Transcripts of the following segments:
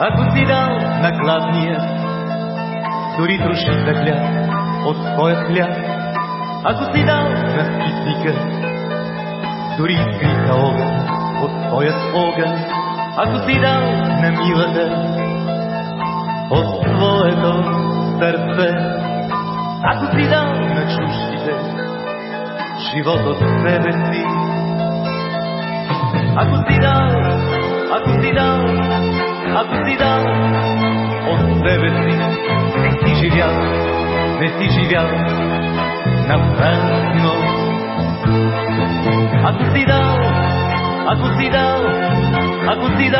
ако си дал на гладния, дори троши за хляб от своя хляб, ако си дал на скитника, дори изгриха огън от твоят огън, ако си дал на милата от твоето сърце, ако си дал на чуждите живот от себе си, ако си дал, ако си дал, ако си дал от себе си, не си живял, не си живял на празно. Ако си дал, ако си дал, ако си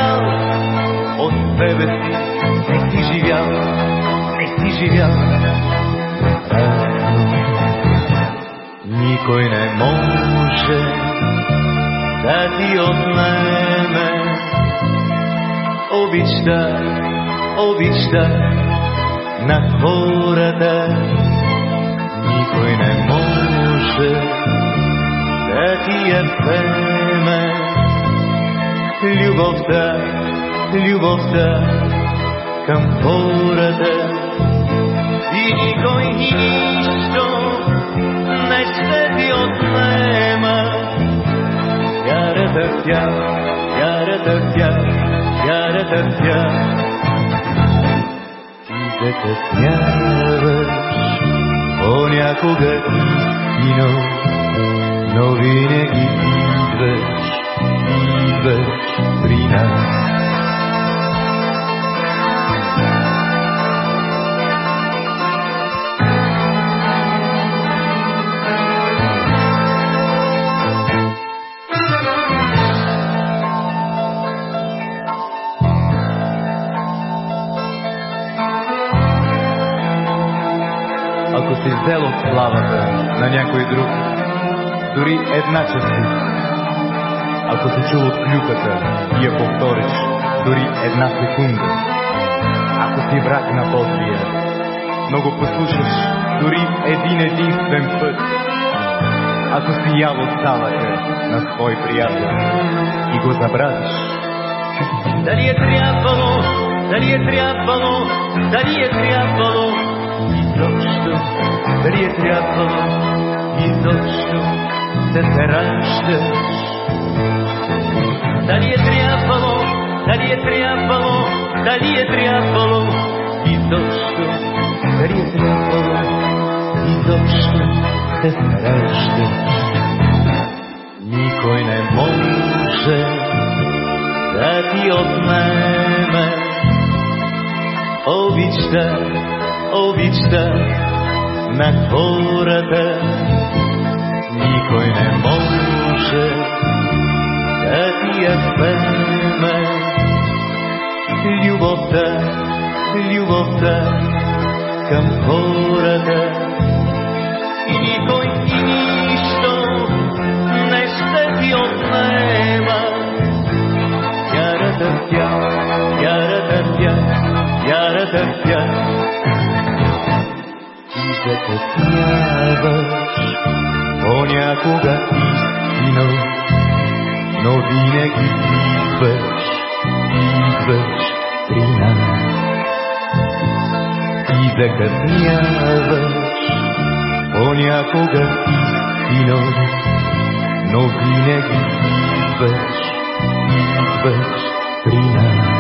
обичта, обичта на хората. Никой не може да ти я вземе любовта, любовта към хората. И никой и нищо не ще ти отнема. Ярата тя, ярата тя, ярата тя. Ти закъсняваш понякога истино, ако си взел от славата на някой друг, дори една частица. Ако си чул от клюката и я повториш дори една секунда. Ако си враг на Божия, но го послушаш дори един единствен път. Ако си ял от салата на свой приятел и го забравиш. Дали е трябвало, дали е трябвало, дали е трябвало дали е трябвало изобщо да се раждаш. Дали е трябвало, дали е трябвало, дали е трябвало изобщо, дали е трябвало изобщо да се раждаш. Никой не може да ти отнеме обичта, обичта на хората. Никой не може да ти я вземе. Любовта, любовта към хората. И никой и нищо не ще ти отнема. Ярата тя, ярата тя, ярата тя. Ти закъсняваш понякога истино, но винаги идваш, идваш при нас. Ти закъсняваш понякога истино, но винаги идваш, идваш при нас.